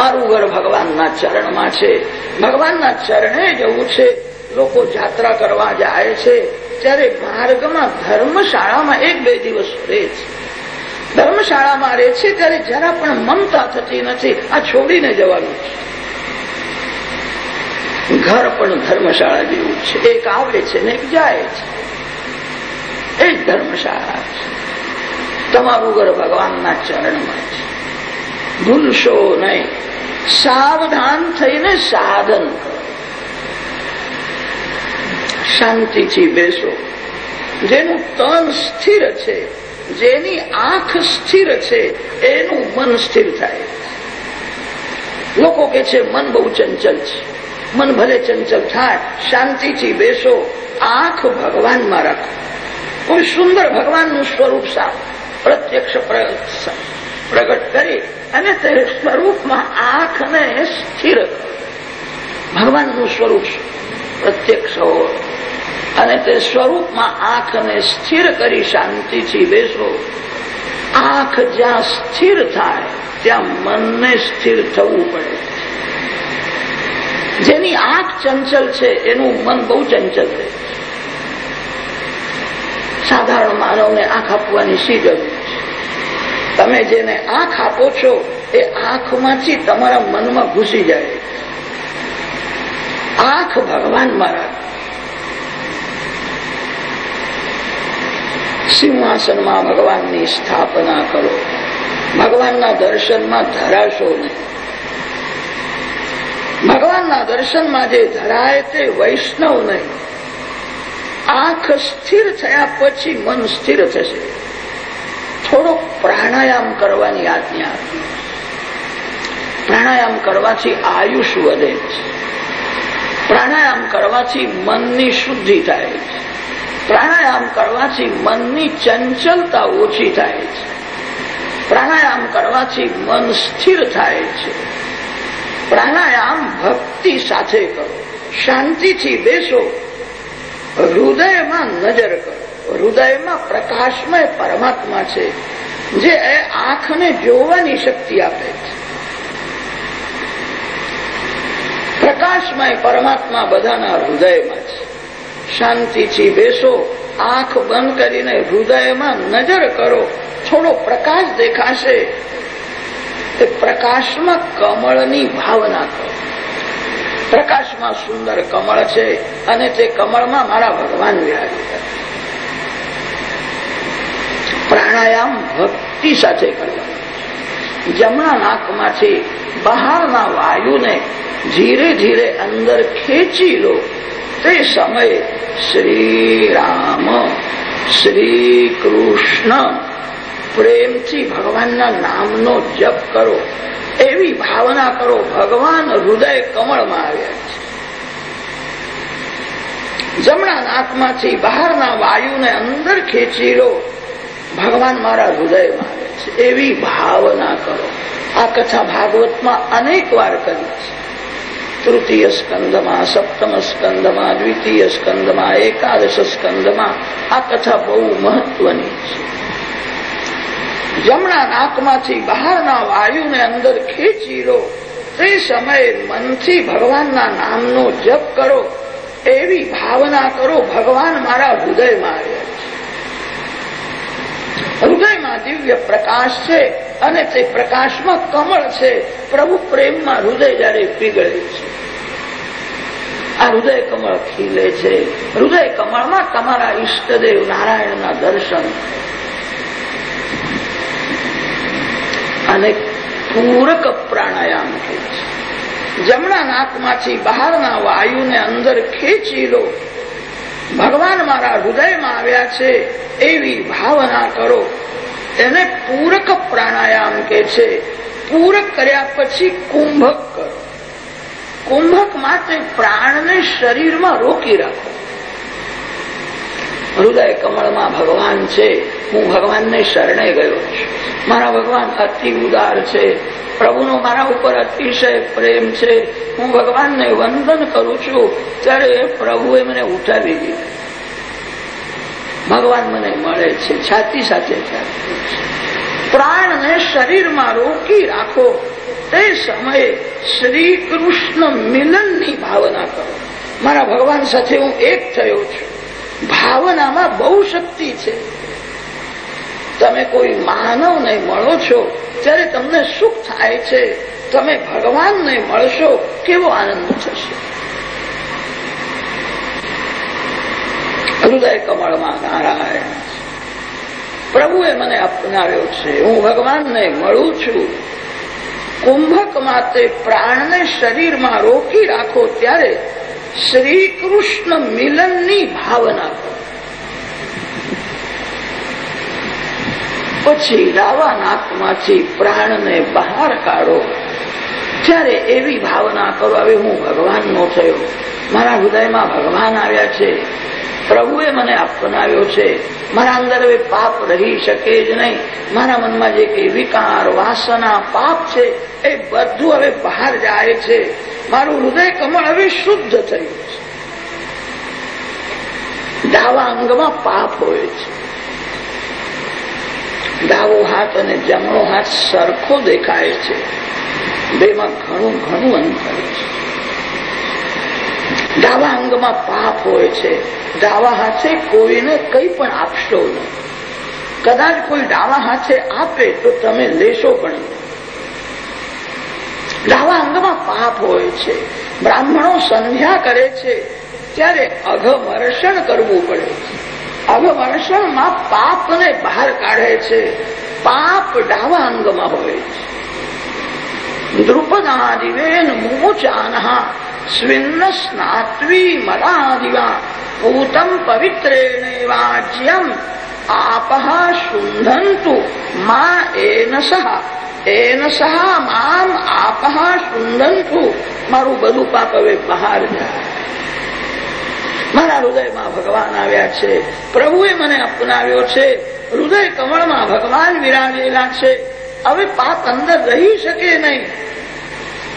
મારું ઘર ભગવાનના ચરણમાં છે. ભગવાનના ચરણે જવું છે. લોકો જાત્રા કરવા જાય છે. ત્યારે માર્ગમાં ધર્મશાળામાં એક બે દિવસ રહે છે. ધર્મશાળામાં રહે છે ત્યારે જરા પણ મમતા થતી નથી. આ છોડીને જવાનું છે. ઘર પણ ધર્મશાળા જેવું છે. એક આવે છે ને એક જાય છે. એ જ ધર્મશાળા છે. તમારું ઘર ભગવાનના ચરણમાં છે. ભૂલશો નહીં. સાવધાન થઈને સાધન. શાંતિથી બેસો. જેનું તન સ્થિર છે, જેની આંખ સ્થિર છે, એનું મન સ્થિર થાય. લોકો કે છે, મન બહુ ચંચલ છે. મન ભલે ચંચલ થાય, શાંતિથી બેસો. આંખ ભગવાનમાં રાખો. કોઈ સુંદર ભગવાનનું સ્વરૂપ સાવ પ્રત્યક્ષ પ્રગટ કરી. અને તે સ્વરૂપમાં આંખને સ્થિર. ભગવાનનું સ્વરૂપ પ્રત્યક્ષ હોય. અને તે સ્વરૂપમાં આંખને સ્થિર કરી શાંતિથી બેસો. આંખ જ્યાં સ્થિર થાય, ત્યાં મનને સ્થિર થવું પડે. જેની આંખ ચંચલ છે, એનું મન બહુ ચંચલ રહે સાધારણ માનવને આંખ આપવાની સી જરૂર? છે તમે જેને આંખ આપો છો, એ આંખમાંથી તમારા મનમાં ઘૂસી જાય. આંખ ભગવાનમાં મારા. સિંહાસનમાં ભગવાનની સ્થાપના કરો. ભગવાનના દર્શનમાં ધરાશો નહીં. ભગવાનના દર્શનમાં જે ધરાય તે વૈષ્ણવ નહીં. આંખ સ્થિર થયા પછી મન સ્થિર થશે. થોડો પ્રાણાયામ કરવાની આજ્ઞા પ્રાણાયામ કરવાથી આયુષ વધે છે. પ્રાણાયામ કરવાથી મનની શુદ્ધિ થાય છે. પ્રાણાયામ કરવાથી મનની ચંચલતા ઓછી થાય છે. પ્રાણાયામ કરવાથી મન સ્થિર થાય છે. પ્રાણાયામ ભક્તિ સાથે કરો. શાંતિથી બેસો. હૃદયમાં નજર કરો. હૃદયમાં પ્રકાશમય પરમાત્મા છે. જે આંખને જોવાની શક્તિ આપે છે. પ્રકાશમય પરમાત્મા બધાના હૃદયમાં છે. શાંતિથી બેસો, આંખ બંધ કરીને હૃદયમાં નજર કરો. થોડો પ્રકાશ દેખાશે. તે પ્રકાશમાં કમળની ભાવના કરો. પ્રકાશમાં સુંદર કમળ છે અને તે કમળમાં મારા ભગવાન વિરાજી પ્રાણાયામ ભક્તિ સાથે કરવાનો જમણા નાકમાંથી બહારના વાયુને ધીરે ધીરે અંદર ખેંચી લો. તે સમયે શ્રી રામ શ્રી કૃષ્ણ પ્રેમથી ભગવાનના નામનો જપ કરો. એવી ભાવના કરો, ભગવાન હૃદય કમળમાં આવ્યા છે. જમણા નાકમાંથી બહારના વાયુને અંદર ખેંચી લો. ભગવાન મારા હૃદયમાં આવે છે. એવી ભાવના કરો. આ કથા ભાગવતમાં અનેક વાર કરી છે. તૃતીય સ્કંદમાં, સપ્તમ સ્કંદમાં, દ્વિતીય સ્કંદમાં, એકાદશ સ્કંદમાં આ કથા બહુ મહત્વની છે. જમણા નાકમાંથી બહારના વાયુને અંદર ખેંચી લો તે સમયે મનથી ભગવાનના નામનો જપ કરો. એવી ભાવના કરો ભગવાન મારા હૃદયમાં આવ્યા છે દિવ્ય પ્રકાશ છે અને તે પ્રકાશમાં કમળ છે. પ્રભુ પ્રેમમાં હૃદય જયારે પીગળે છે. આ હૃદય કમળ ખીલે છે. હૃદય કમળમાં તમારા ઈષ્ટદેવ નારાયણના દર્શન. અને પૂરક પ્રાણાયામ કે છે. જમણા નાકમાંથી બહારના વાયુને અંદર ખેંચી લો. ભગવાન મારા હૃદયમાં આવ્યા છે. એવી ભાવના કરો. એને પૂરક પ્રાણાયામ કે છે. પૂરક કર્યા પછી કુંભક કરો. કુંભક માટે પ્રાણને શરીરમાં રોકી રાખો. હૃદય કમળમાં ભગવાન છે. હું ભગવાનને શરણે ગયો છું. મારા ભગવાન અતિ ઉદાર છે. પ્રભુનો મારા ઉપર અતિશય પ્રેમ છે. હું ભગવાનને વંદન કરું છું. ત્યારે પ્રભુએ મને ઉઠાવી દીધું. ભગવાન મને મળે છે, છાતી સાથે પ્રાણને શરીરમાં રોકી રાખો. તે સમયે શ્રી કૃષ્ણ મિલનની ભાવના કરો. મારા ભગવાન સાથે હું એક થયો છું. ભાવનામાં બહુ શક્તિ છે. તમે કોઈ માનવને મળો છો ત્યારે તમને સુખ થાય છે, તમે ભગવાનને મળશો, કેવો આનંદ થશે? હૃદય કમળમાં નારાયણ. પ્રભુએ મને અપનાવ્યો છે. હું ભગવાનને મળું છું. કુંભક માતે પ્રાણને શરીરમાં રોકી રાખો ત્યારે શ્રી મિલનની ભાવના કરો. પછી ડાવા નાકમાંથી પ્રાણને બહાર કાઢો. ત્યારે એવી ભાવના કરો, હવે હું ભગવાનનો થયો. મારા હૃદયમાં ભગવાન આવ્યા છે. પ્રભુએ મને અપનાવ્યો છે. મારા અંદર હવે પાપ રહી શકે જ નહીં. મારા મનમાં જે કંઈ વિકાર, વાસના, પાપ છે, એ બધું હવે બહાર જાય છે. મારું હૃદય કમળ હવે શુદ્ધ થયું છે. ડાવા અંગમાં પાપ હોય છે. ડાવો હાથ અને જમણો હાથ સરખો દેખાય છે. બેમાં ઘણું ઘણું અંતર છે. ડાવા અંગમાં પાપ હોય છે. ડાવા હાથે કોઈને કંઈ પણ આપશો નહીં. કદાચ કોઈ ડાવા હાથે આપે તો તમે લેશો પણ ડાવા અંગમાં પાપ હોય છે. બ્રાહ્મણો સંધ્યા કરે છે. ત્યારે અઘમર્ષણ કરવું પડે છે. અઘમર્ષણમાં પાપને બહાર કાઢે છે. પાપ ડાવા અંગમાં હોય છે. દ્રુપદાદિવેન મોચાનહા સ્વિન્ન સ્નાત્વી મદાદિવા પૂતમ પવિત્રેણેવાજ્યમ આપહ શુંધંતુ મા એન સહ એન સહ મામ આપહ શુંધંતુ મારું બધું પાપ હવે બહાર જાય મારા હૃદયમાં ભગવાન આવ્યા છે, પ્રભુએ મને અપનાવ્યો છે, હૃદય કમળમાં ભગવાન વિરાજેલા છે, હવે પાપ અંદર રહી શકે નહીં.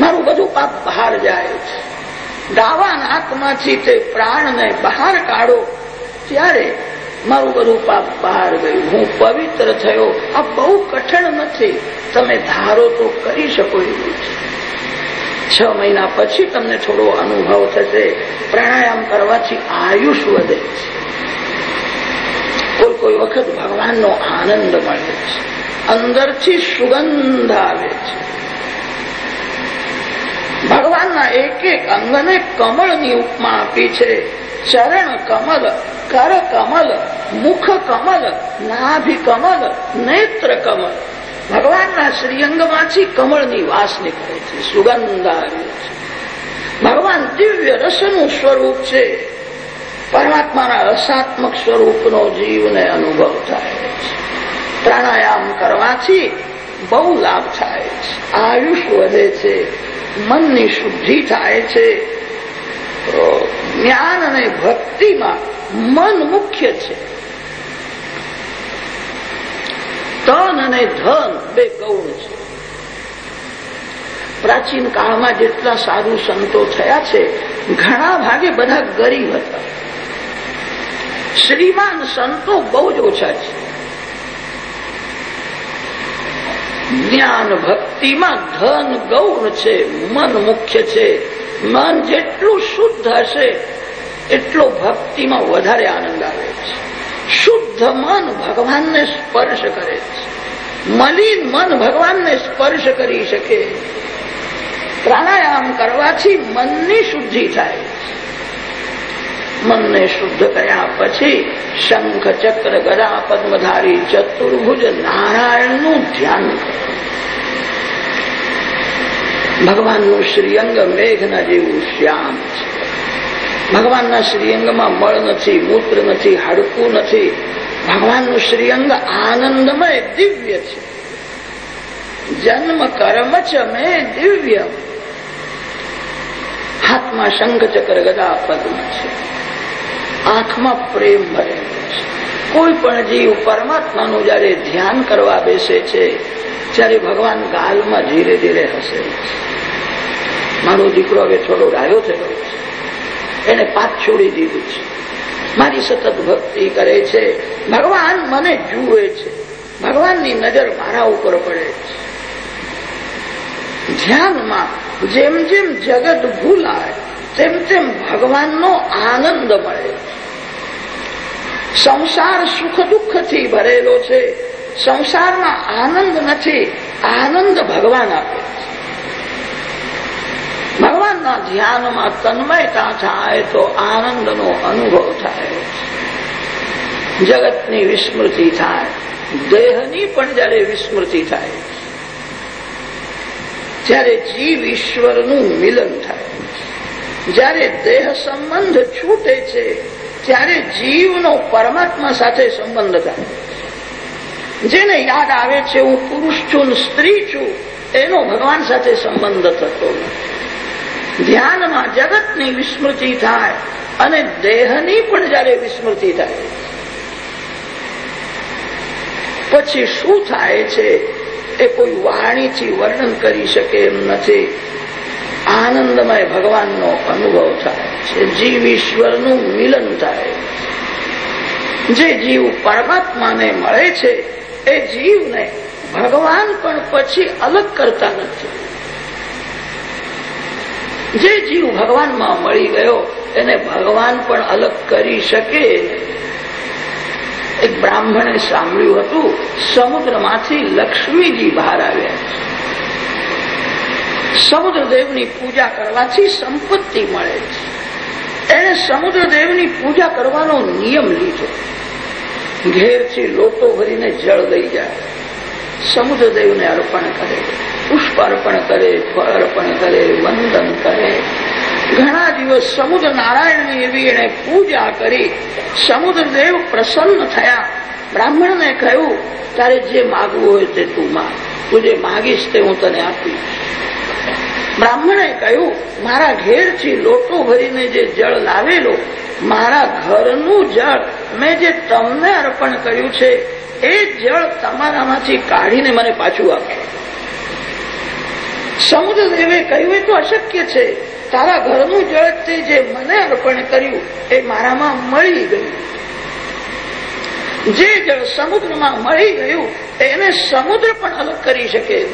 મારું બધું પાપ બહાર જાય છે. ડાવા નાકમાંથી તે પ્રાણને બહાર કાઢો. ત્યારે મારું બધું પાપ બહાર ગયું. હું પવિત્ર થયો. આ બહુ કઠણ નથી. તમે ધારો તો કરી શકો એવું છે. છ મહિના પછી તમને થોડો અનુભવ થશે. પ્રાણાયામ કરવાથી આયુષ વધે છે. કોઈ કોઈ વખત ભગવાનનો આનંદ મળે છે. અંદરથી સુગંધ આવે છે. ભગવાનના એક એક અંગને કમળની ઉપમા આપી છે. ચરણ કમલ, કર કમલ, મુખ કમલ, નાભિ કમલ, નેત્ર કમલ. ભગવાનના શ્રીઅંગમાંથી કમળની વાસ નીકળે છે, સુગંધ આવે છે. ભગવાન દિવ્ય રસનું સ્વરૂપ છે. પરમાત્માના રસાત્મક સ્વરૂપનો જીવને અનુભવ થાય છે. પ્રાણાયામ કરવાથી બહુ લાભ થાય છે. આયુષ વધે છે. મનની શુદ્ધિ થાય છે. જ્ઞાન અને ભક્તિમાં મન મુખ્ય છે. તન અને ધન બે ગૌણ છે. પ્રાચીન કાળમાં જેટલા સાધુ સંતો થયા છે, ઘણા ભાગે બધા ગરીબ હતા. શ્રીમાન સંતો બહુ જ ઓછા છે. જ્ઞાન ભક્તિમાં ધન ગૌણ છે, મન મુખ્ય છે. મન જેટલું શુદ્ધ હશે, એટલો ભક્તિમાં વધારે આનંદ આવે છે. શુદ્ધ મન ભગવાનને સ્પર્શ કરે છે. મલિન મન ભગવાનને સ્પર્શ કરી શકે. પ્રાણાયામ કરવાથી મનની શુદ્ધિ થાય. મનને શુદ્ધ કર્યા પછી શંખ ચક્ર ગદા પદ્મધારી ચતુર્ભુજ નારાયણનું ધ્યાન ભગવાનનું શ્રીઅંગ મેઘના જેવું શ્યામ છે. ભગવાનના શ્રીઅંગમાં મળ નથી, મૂત્ર નથી, હાડકું નથી. ભગવાનનું શ્રીઅંગ આનંદમય, દિવ્ય છે. જન્મ, કર્મ ચ મેં દિવ્ય. હાથમાં શંખ ચક્ર ગદા પદ્મ છે. આંખમાં પ્રેમ ભરેલો છે. કોઈ પણ જીવ પરમાત્માનું જયારે ધ્યાન કરવા બેસે છે ત્યારે ભગવાન ગાલમાં ધીરે ધીરે હસે મારો દીકરો હવે થોડો ડાયો થયો છે. એને પાપ છોડી દીધું છે. મારી સતત ભક્તિ કરે છે. ભગવાન મને જુએ છે. ભગવાનની નજર મારા ઉપર પડે છે. ધ્યાનમાં જેમ જેમ જગત ભૂલાય તેમ તેમ ભગવાનનો આનંદ મળે. સંસાર સુખ દુઃખથી ભરેલો છે. સંસારમાં આનંદ નથી, આનંદ ભગવાન આપે ભગવાનના ધ્યાનમાં તન્મયતા થાય તો આનંદનો અનુભવ થાય. જગતની વિસ્મૃતિ થાય, દેહની પણ જયારે વિસ્મૃતિ થાય. ત્યારે જીવ ઈશ્વરનું મિલન થાય જ્યારે દેહ સંબંધ છૂટે છે, ત્યારે જીવનો પરમાત્મા સાથે સંબંધ થાય. જેને યાદ આવે છે, હું પુરુષ છું સ્ત્રી છું એનો ભગવાન સાથે સંબંધ થતો ધ્યાનમાં જગતની વિસ્મૃતિ થાય અને દેહની પણ જયારે વિસ્મૃતિ થાય. પછી શું થાય છે, એ કોઈ વાણીથી વર્ણન કરી શકે એમ નથી. આનંદમય ભગવાનનો અનુભવ થાય છે. જીવ ઈશ્વરનું મિલન થાય. જે જીવ પરમાત્માને મળે છે, એ જીવને ભગવાન પણ પછી અલગ કરતા નથી. જે જીવ ભગવાનમાં મળી ગયો, એને ભગવાન પણ અલગ કરી શકે. એક બ્રાહ્મણે સાંભળ્યું હતું, સમુદ્રમાંથી લક્ષ્મીજી બહાર આવ્યા સમુદ્રદેવની પૂજા કરવાથી સંપત્તિ મળે છે. એને સમુદ્રદેવની પૂજા કરવાનો નિયમ લીધો. ઘેરથી લોટો ભરીને જળ લઈ જાય. સમુદ્રદેવને અર્પણ કરે, પુષ્પ અર્પણ કરે, ફળ અર્પણ કરે, વંદન કરે. ઘણા દિવસ સમુદ્ર નારાયણની એવી એણે પૂજા કરી. સમુદ્રદેવ પ્રસન્ન થયા. બ્રાહ્મણને કહ્યું, તારે જે માગવું હોય તે તું માગ. તું જે માગીશ તે હું તને આપીશ. બ્રાહ્મણે કહ્યું, મારા ઘેરથી લોટો ભરીને જે જળ લાવેલો, મારા ઘરનું જળ મેં જે તમને અર્પણ કર્યું છે, એ જળ તમારામાંથી કાઢીને મને પાછું આપશો સમુદ્રદેવે કહ્યું, એ તો અશક્ય છે. તારા ઘરનું જળ તે જે મને અર્પણ કર્યું, એ મારામાં મળી ગયું. જે જળ સમુદ્રમાં મળી ગયું, એને સમુદ્ર પણ અલગ કરી શકે.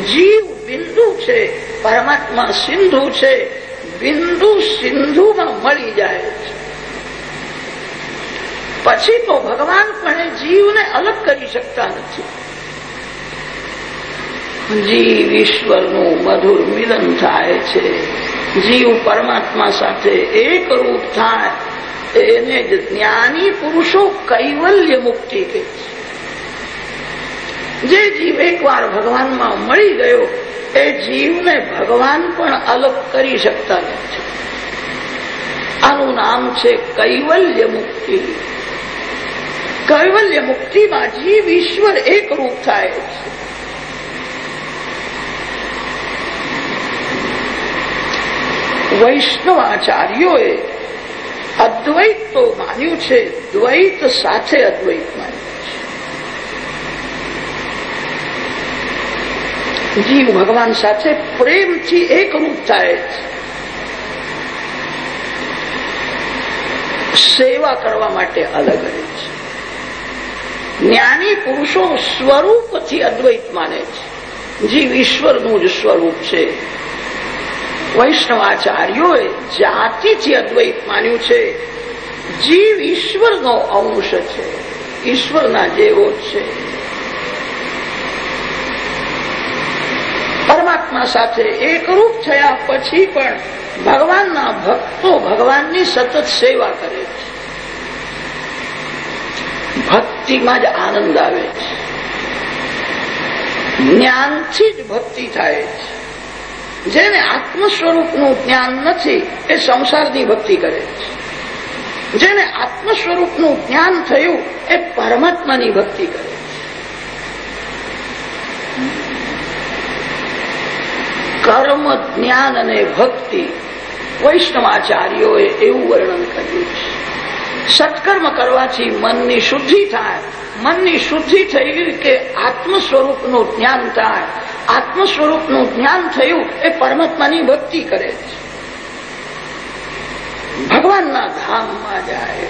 જીવ બિંદુ છે, પરમાત્મા સિંધુ છે, બિંદુ સિંધુમાં મળી જાય છે. પછી તો ભગવાન પણ જીવને અલગ કરી શકતા નથી. જીવ ઈશ્વરનું મધુર મિલન થાય છે. જીવ પરમાત્મા સાથે એક રૂપ થાય એને જ જ્ઞાની પુરુષો કૈવલ્ય મુક્તિ કહે છે. જે જીવ એકવાર ભગવાનમાં મળી ગયો એ જીવને ભગવાન પણ અલગ કરી શકતા નથી. આનું નામ છે કૈવલ્ય મુક્તિ. કૈવલ્ય મુક્તિમાં જીવ ઈશ્વર એકરૂપ થાય છે. વૈષ્ણવાચાર્યોએ અદ્વૈત તો માન્યું છે, દ્વૈત સાથે અદ્વૈત માન્યું છે જીવ ભગવાન સાથે પ્રેમથી એકરૂપ થાય સેવા કરવા માટે અલગ રહે છે. જ્ઞાની પુરુષો સ્વરૂપથી અદ્વૈત માને છે. જીવ ઈશ્વરનું જ સ્વરૂપ છે. વૈષ્ણવાચાર્યોએ જાતિથી અદ્વૈત માન્યું છે. જીવ ઈશ્વરનો અંશ છે. ઈશ્વરના જેવો છે. પરમાત્મા સાથે એકરૂપ થયા પછી પણ ભગવાનના ભક્તો ભગવાનની સતત સેવા કરે છે. ભક્તિમાં જ આનંદ આવે છે. જ્ઞાનથી જ ભક્તિ થાય છે. જેને આત્મ સ્વરૂપનું જ્ઞાન નથી, એ સંસારની ભક્તિ કરે છે. જેને આત્મ સ્વરૂપનું જ્ઞાન થયું, એ પરમાત્માની ભક્તિ કરે છે. કર્મ, જ્ઞાન અને ભક્તિ વૈષ્ણવાચાર્યોએ એવું વર્ણન કર્યું છે. સત્કર્મ કરવાથી મનની શુદ્ધિ થાય. મનની શુદ્ધિ થઈ કે આત્મ સ્વરૂપનું જ્ઞાન થાય. આત્મ સ્વરૂપનું જ્ઞાન થયું એ પરમાત્માની ભક્તિ કરે છે. ભગવાનના ધામમાં જાય.